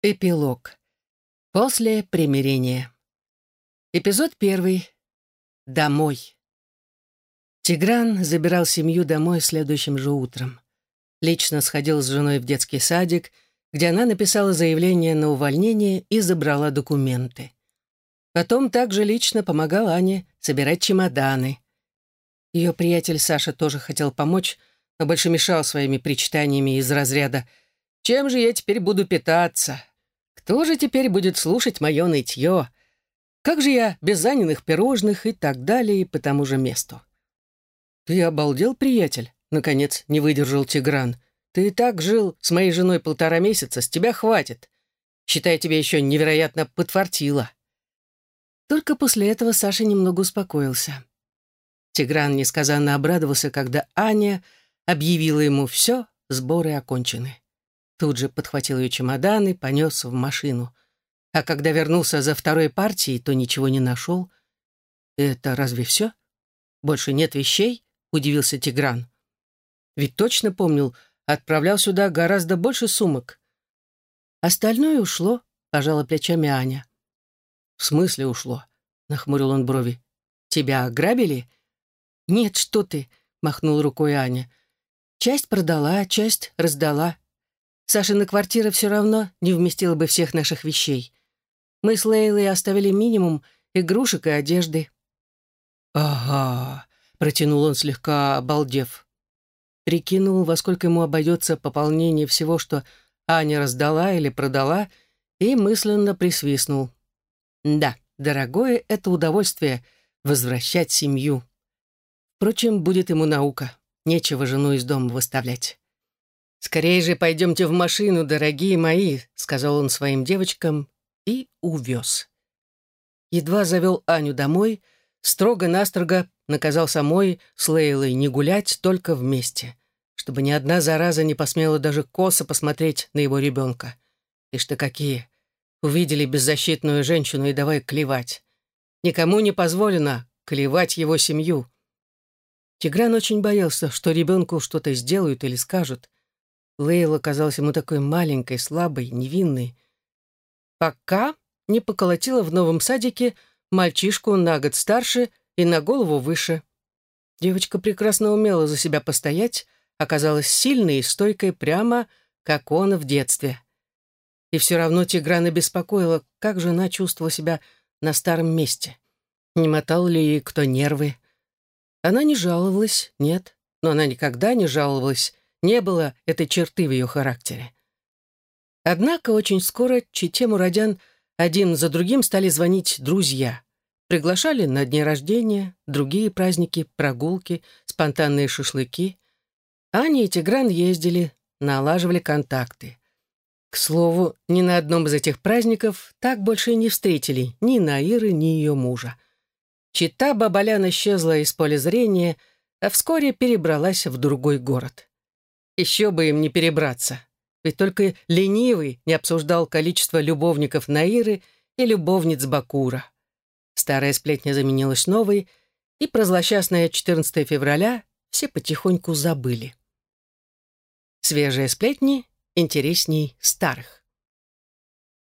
Эпилог. После примирения. Эпизод первый. Домой. Тигран забирал семью домой следующим же утром. Лично сходил с женой в детский садик, где она написала заявление на увольнение и забрала документы. Потом также лично помогал Ане собирать чемоданы. Ее приятель Саша тоже хотел помочь, но больше мешал своими причитаниями из разряда «Чем же я теперь буду питаться? Кто же теперь будет слушать мое нытье? Как же я без Аниных пирожных и так далее по тому же месту? Ты обалдел, приятель? Наконец не выдержал Тигран. Ты и так жил с моей женой полтора месяца, с тебя хватит. Считай, тебе еще невероятно подфартило. Только после этого Саша немного успокоился. Тигран несказанно обрадовался, когда Аня объявила ему все, сборы окончены. Тут же подхватил ее чемодан и понес в машину. А когда вернулся за второй партией, то ничего не нашел. «Это разве все? Больше нет вещей?» — удивился Тигран. «Ведь точно помнил, отправлял сюда гораздо больше сумок». «Остальное ушло», — пожала плечами Аня. «В смысле ушло?» — нахмурил он брови. «Тебя ограбили?» «Нет, что ты», — махнул рукой Аня. «Часть продала, часть раздала. Сашина квартира все равно не вместила бы всех наших вещей. Мы с Лейлой оставили минимум игрушек и одежды». «Ага», — протянул он, слегка обалдев. Прикинул, во сколько ему обойдется пополнение всего, что Аня раздала или продала, и мысленно присвистнул. «Да, дорогое это удовольствие — возвращать семью. Впрочем, будет ему наука. Нечего жену из дома выставлять». «Скорее же пойдемте в машину, дорогие мои», — сказал он своим девочкам и увез. Едва завел Аню домой, строго-настрого наказал самой с Лейлой не гулять только вместе, чтобы ни одна зараза не посмела даже косо посмотреть на его ребенка. Ишь ты какие! Увидели беззащитную женщину и давай клевать. Никому не позволено клевать его семью. Тигран очень боялся, что ребенку что-то сделают или скажут, Лейла казалась ему такой маленькой, слабой, невинной. Пока не поколотила в новом садике мальчишку на год старше и на голову выше. Девочка прекрасно умела за себя постоять, оказалась сильной и стойкой прямо, как он в детстве. И все равно Тиграна беспокоила, как жена чувствовала себя на старом месте. Не мотал ли ей кто нервы? Она не жаловалась, нет, но она никогда не жаловалась не было этой черты в ее характере. Однако очень скоро Чите Мурадян один за другим стали звонить друзья. Приглашали на дни рождения, другие праздники, прогулки, спонтанные шашлыки. Аня и Тигран ездили, налаживали контакты. К слову, ни на одном из этих праздников так больше и не встретили ни Наиры, ни ее мужа. Чита Бабалян исчезла из поля зрения, а вскоре перебралась в другой город. Еще бы им не перебраться. Ведь только ленивый не обсуждал количество любовников Наиры и любовниц Бакура. Старая сплетня заменилась новой, и про злосчастное 14 февраля все потихоньку забыли. Свежие сплетни интересней старых.